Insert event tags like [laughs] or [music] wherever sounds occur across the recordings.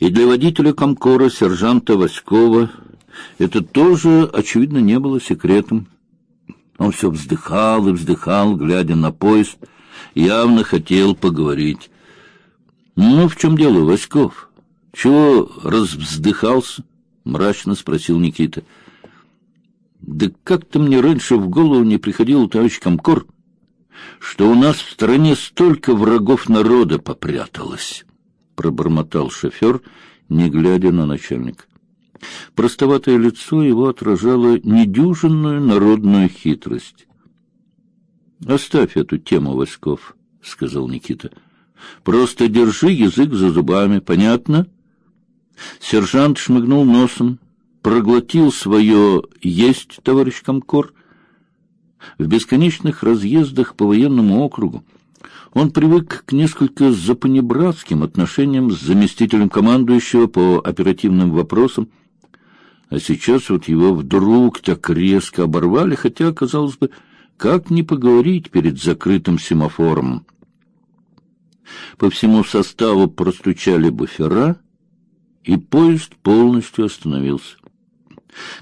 И для водителя комкора сержанта Васькова это тоже, очевидно, не было секретом. Он все вздыхал и вздыхал, глядя на поезд, явно хотел поговорить. «Ну, в чем дело, Васьков? Чего развздыхался?» — мрачно спросил Никита. «Да как-то мне раньше в голову не приходил, товарищ Комкор, что у нас в стране столько врагов народа попряталось», — пробормотал шофер, не глядя на начальника. Простоватое лицо его отражало недюжинную народную хитрость. «Оставь эту тему, Васьков», — сказал Никита. «Просто держи язык за зубами, понятно?» Сержант шмыгнул носом, проглотил свое «есть, товарищ Комкор». В бесконечных разъездах по военному округу он привык к несколько запанибратским отношениям с заместителем командующего по оперативным вопросам, а сейчас вот его вдруг так резко оборвали, хотя, казалось бы, как не поговорить перед закрытым семафором. По всему составу простучали буфера, и поезд полностью остановился.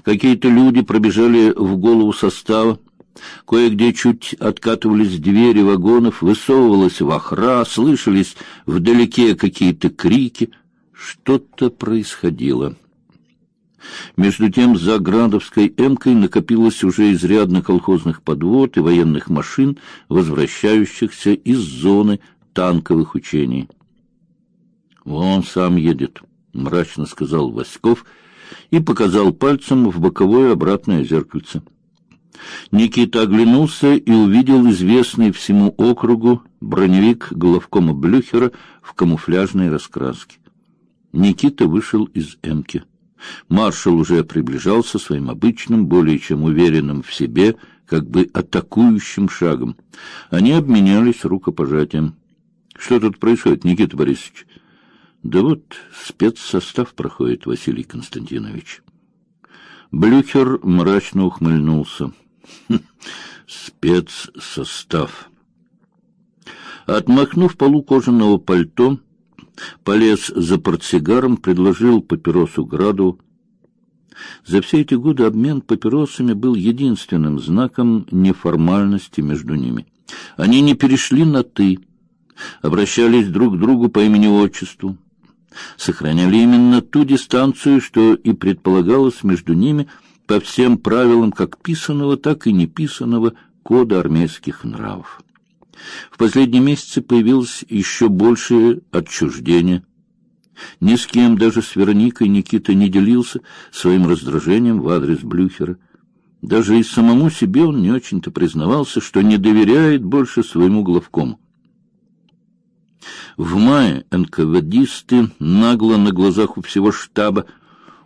Какие-то люди пробежали в голову состава, кое-где чуть откатывались двери вагонов, высовывалась вахра, слышались вдалеке какие-то крики. Что-то происходило. Между тем за Градовской эмкой накопилось уже изрядно колхозных подвод и военных машин, возвращающихся из зоны танковых учений. «Вон сам едет», — мрачно сказал Васьков и показал пальцем в боковое обратное зеркальце. Никита оглянулся и увидел известный всему округу броневик главкома Блюхера в камуфляжной раскраске. Никита вышел из эмки. Маршал уже приближался своим обычным, более чем уверенным в себе, как бы атакующим шагом. Они обменялись рукопожатием. Что тут происходит, Никита Борисович? Да вот спецсостав проходит, Василий Константинович. Блюхер мрачно ухмыльнулся. [laughs] Спецсостав. Отмахнув полу кожаного пальто, полез за портсигаром, предложил папиросу Граду. За все эти годы обмен папиросами был единственным знаком неформальности между ними. Они не перешли на «ты», обращались друг к другу по имени-отчеству, сохраняли именно ту дистанцию, что и предполагалось между ними по всем правилам как писанного, так и неписанного кода армейских нравов. В последние месяцы появилось еще большее отчуждение. Ни с кем, даже с Вероникой, Никита не делился своим раздражением в адрес Блюхера. Даже и самому себе он не очень-то признавался, что не доверяет больше своему главкому. В мае НКВДисты нагло на глазах у всего штаба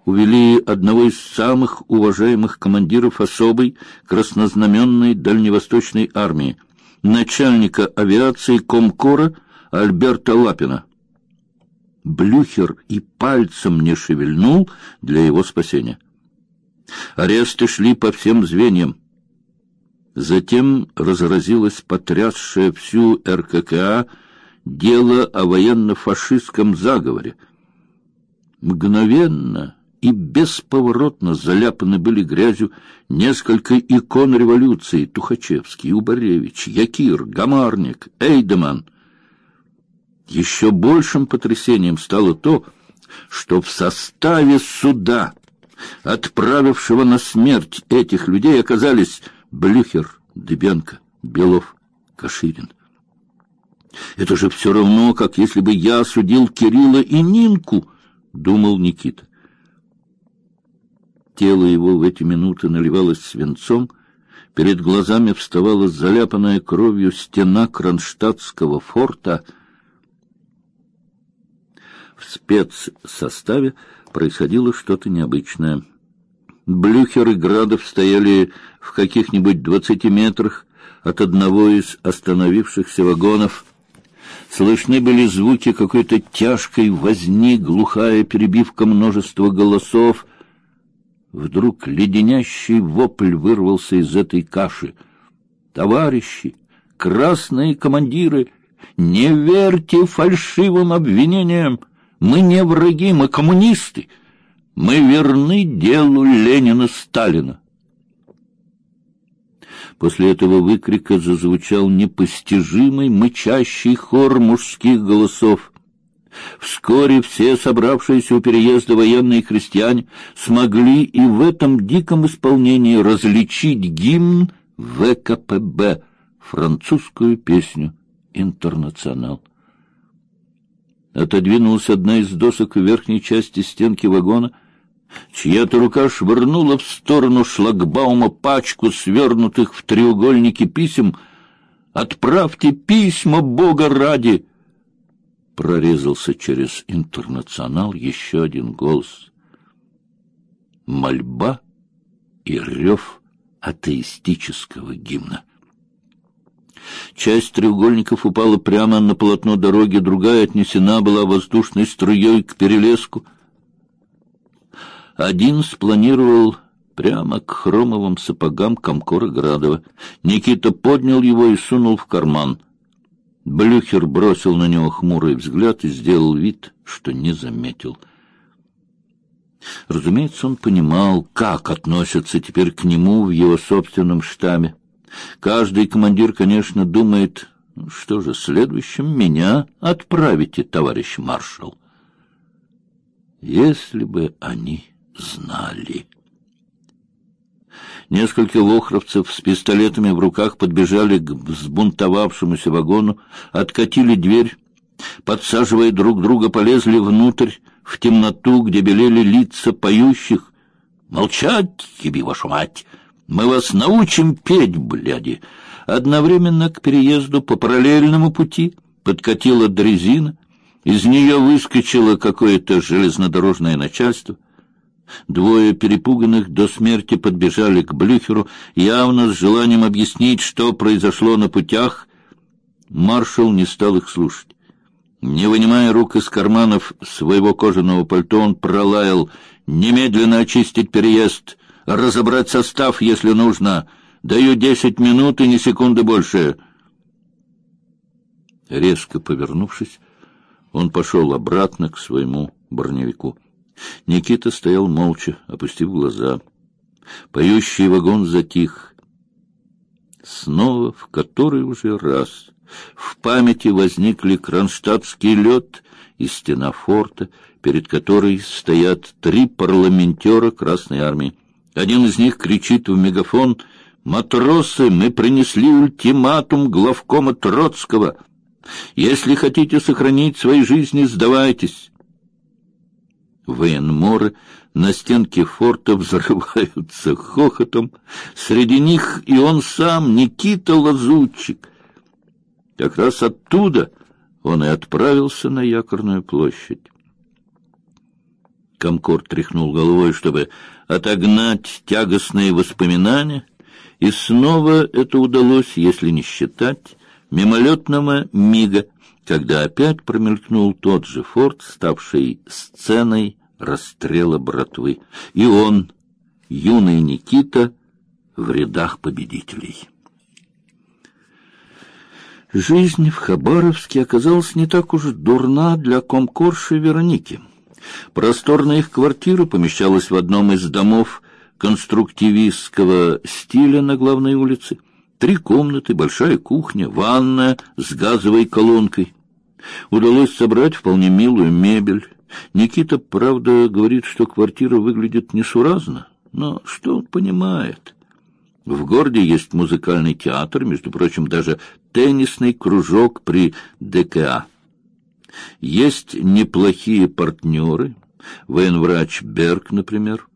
увели одного из самых уважаемых командиров особой краснознаменной дальневосточной армии, начальника авиации Комкора Альберта Лапина. Блюхер и пальцем не шевельнул для его спасения. Аресты шли по всем звеньям. Затем разразилось потрясшее всю РККА дело о военно-фашистском заговоре. Мгновенно и бесповоротно заляпаны были грязью несколько икон революции: Тухачевский, Убаревич, Якир, Гамарник, Эйдеман. Еще большим потрясением стало то, что в составе суда, отправившего на смерть этих людей, оказались Блюхер, Дыбенко, Белов, Каширин. Это же все равно, как если бы я судил Кирилла и Нинку, думал Никита. Тело его в эти минуты наливалось свинцом, перед глазами вставала заляпанная кровью стена Кронштадтского форта. В спецсоставе происходило что-то необычное. Блюхер и Градов стояли в каких-нибудь двадцати метрах от одного из остановившихся вагонов. Слышны были звуки какой-то тяжкой возни, глухая перебивка множества голосов — Вдруг леденящий вопль вырвался из этой каши. «Товарищи! Красные командиры! Не верьте фальшивым обвинениям! Мы не враги, мы коммунисты. Мы верны делу Ленина-Сталина. После этого выкрика зазвучал непостижимый мычащий хор мужских голосов. Вскоре все собравшиеся у переезда военные крестьяне смогли и в этом диком исполнении различить гимн ВКПБ, французскую песню «Интернационал». Отодвинулась одна из досок в верхней части стенки вагона — Чья-то рука швырнула в сторону шлагбаума пачку свернутых в треугольники писем. «Отправьте письма Бога ради!» Прорезался через интернационал еще один голос. Мольба и рев атеистического гимна. Часть треугольников упала прямо на полотно дороги, другая отнесена была воздушной струей к перелеску — один спланировал прямо к хромовым сапогам Комкора Градова. Никита поднял его и сунул в карман. Блюхер бросил на него хмурый взгляд и сделал вид, что не заметил. Разумеется, он понимал, как относятся теперь к нему в его собственном штабе. Каждый командир, конечно, думает, что же, следующим меня отправите, товарищ маршал. Если бы они знали. Несколько лохровцев с пистолетами в руках подбежали к взбунтовавшемуся вагону, откатили дверь, подсаживая друг друга, полезли внутрь, в темноту, где белели лица поющих. «Молчать, еби вашу мать! Мы вас научим петь, бляди!» Одновременно к переезду по параллельному пути подкатила дрезина, из нее выскочило какое-то железнодорожное начальство — Двое перепуганных до смерти подбежали к Блюхеру, явно с желанием объяснить, что произошло на путях. Маршал не стал их слушать. Не вынимая рук из карманов своего кожаного пальто, он пролаял «Немедленно очистить переезд, разобрать состав, если нужно. Даю десять минут и ни секунды больше». Резко повернувшись, он пошел обратно к своему броневику. Никита стоял молча, опустив глаза. Поющий вагон затих. Снова, в который уже раз, в памяти возникли кронштадтский лед и стена форта, перед которой стоят три парламентера Красной Армии. Один из них кричит в мегафон «Матросы, мы принесли ультиматум главкома Троцкого. Если хотите сохранить свои жизни, сдавайтесь» военморы на стенке форта взрываются хохотом. Среди них и он сам, Никита Лазутчик. Как раз оттуда он и отправился на якорную площадь. Комкор тряхнул головой, чтобы отогнать тягостные воспоминания, и снова это удалось, если не считать мимолетного мига, когда опять промелькнул тот же форт, ставший сценой расстрела братвы, и он, юный Никита, в рядах победителей. Жизнь в Хабаровске оказалась не так уж дурна для комкорши Вероники. Просторная их квартира помещалась в одном из домов конструктивистского стиля на главной улице. Три комнаты, большая кухня, ванная с газовой колонкой. Удалось собрать вполне милую мебель. Никита, правда, говорит, что квартира выглядит несуразно, но что он понимает? В городе есть музыкальный театр, между прочим, даже теннисный кружок при ДКА. Есть неплохие партнеры, военврач Берг, например,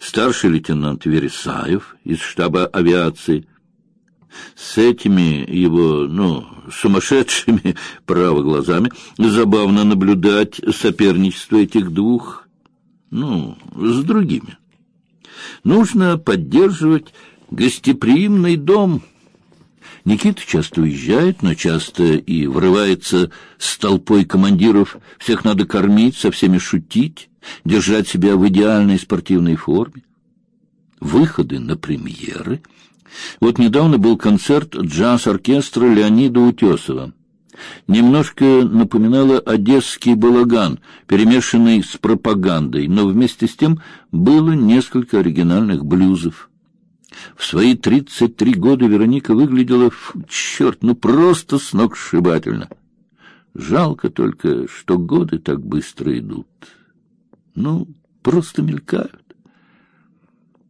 старший лейтенант Вересаев из штаба авиации – с этими его, ну, сумасшедшими, [laughs] право глазами, забавно наблюдать соперничество этих двух, ну, с другими. Нужно поддерживать гостеприимный дом. Никита часто уезжает, но часто и врывается с толпой командиров. Всех надо кормить, со всеми шутить, держать себя в идеальной спортивной форме. Выходы на премьеры — вот недавно был концерт джаз-оркестра Леонида Утесова. Немножко напоминала одесский балаган, перемешанный с пропагандой, но вместе с тем было несколько оригинальных блюзов. В свои тридцать три года Вероника выглядела, фу, черт, ну просто сногсшибательно. Жалко только, что годы так быстро идут. Ну, просто мелькают.